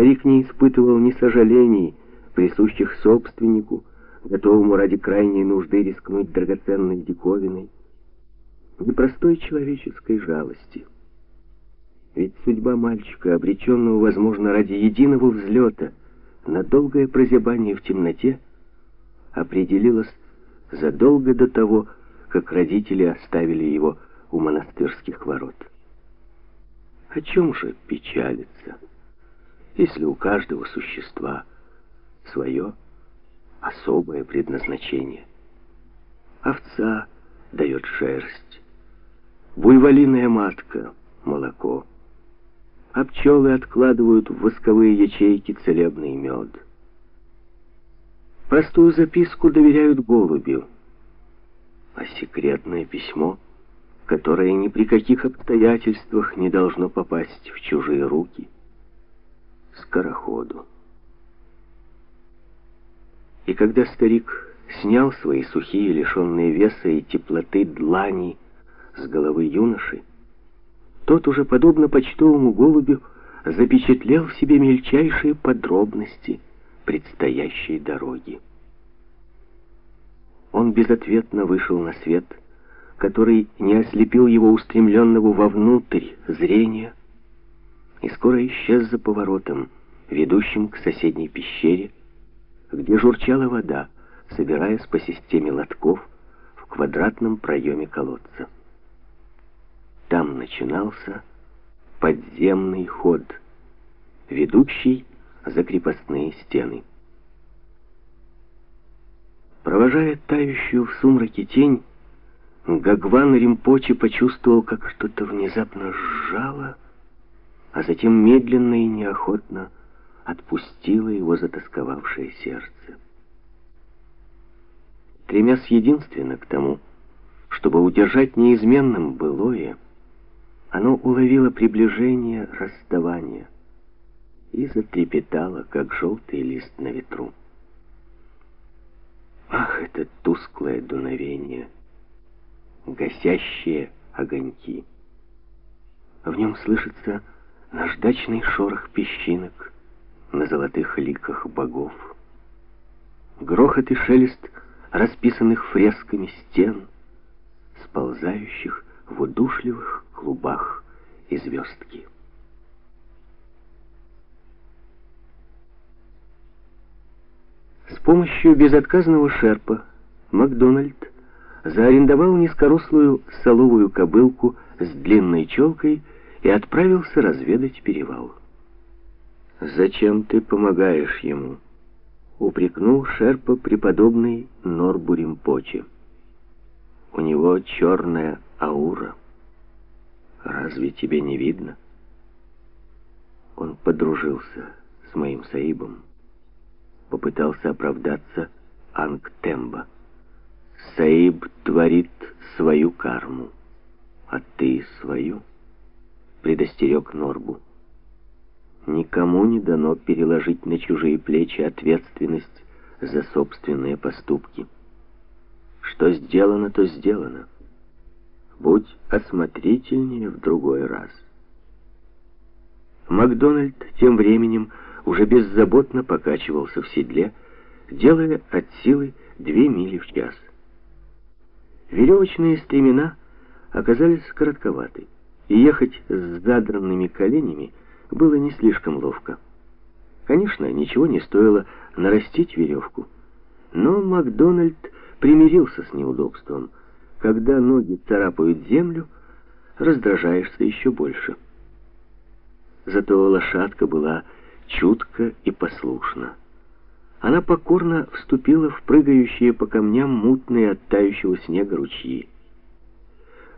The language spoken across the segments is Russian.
Старик не испытывал ни сожалений, присущих собственнику, готовому ради крайней нужды рискнуть драгоценной диковиной, ни простой человеческой жалости. Ведь судьба мальчика, обреченного, возможно, ради единого взлета, на долгое прозябание в темноте, определилась задолго до того, как родители оставили его у монастырских ворот. О чем же печалиться, если у каждого существа свое особое предназначение? Овца дает шерсть, буйволиная матка — молоко, а пчелы откладывают в восковые ячейки целебный мед. Простую записку доверяют голубю, а секретное письмо — которое ни при каких обстоятельствах не должно попасть в чужие руки, скороходу. И когда старик снял свои сухие, лишенные веса и теплоты длани с головы юноши, тот уже, подобно почтовому голубю, запечатлел в себе мельчайшие подробности предстоящей дороги. Он безответно вышел на свет, который не ослепил его устремленного вовнутрь зрения, и скоро исчез за поворотом, ведущим к соседней пещере, где журчала вода, собираясь по системе лотков в квадратном проеме колодца. Там начинался подземный ход, ведущий за крепостные стены. Провожая тающую в сумраке тень, Гагван Римпочи почувствовал, как что-то внезапно сжало, а затем медленно и неохотно отпустило его затасковавшее сердце. Стремясь единственно к тому, чтобы удержать неизменным былое, оно уловило приближение расставания и затрепетало, как желтый лист на ветру. Ах, это тусклое дуновение — гасящие огоньки. В нем слышится наждачный шорох песчинок на золотых ликах богов. Грохот и шелест расписанных фресками стен, сползающих в удушливых клубах и звездки. С помощью безотказного шерпа Макдональд заарендовал низкорослую соловую кобылку с длинной челкой и отправился разведать перевал. «Зачем ты помогаешь ему?» — упрекнул Шерпа преподобный Норбуримпочи. «У него черная аура. Разве тебе не видно?» Он подружился с моим Саибом, попытался оправдаться Ангтемба. Саиб творит свою карму, а ты свою, предостерег Норбу. Никому не дано переложить на чужие плечи ответственность за собственные поступки. Что сделано, то сделано. Будь осмотрительнее в другой раз. Макдональд тем временем уже беззаботно покачивался в седле, делая от силы две мили в час. Веревочные стремена оказались коротковаты, и ехать с задранными коленями было не слишком ловко. Конечно, ничего не стоило нарастить веревку, но Макдональд примирился с неудобством. Когда ноги царапают землю, раздражаешься еще больше. Зато лошадка была чутка и послушна она покорно вступила в прыгающие по камням мутные от тающего снега ручьи.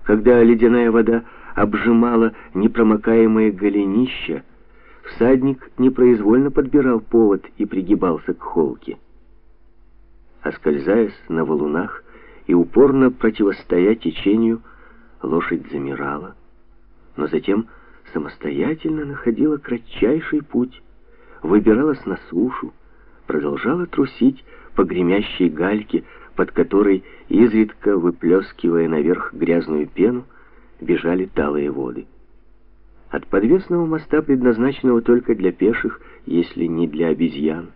Когда ледяная вода обжимала непромокаемое голенища, всадник непроизвольно подбирал повод и пригибался к холке. Оскользаясь на валунах и упорно противостоя течению, лошадь замирала, но затем самостоятельно находила кратчайший путь, выбиралась на сушу, продолжала трусить по гремящей гальке, под которой, изредка выплескивая наверх грязную пену, бежали талые воды. От подвесного моста, предназначенного только для пеших, если не для обезьян.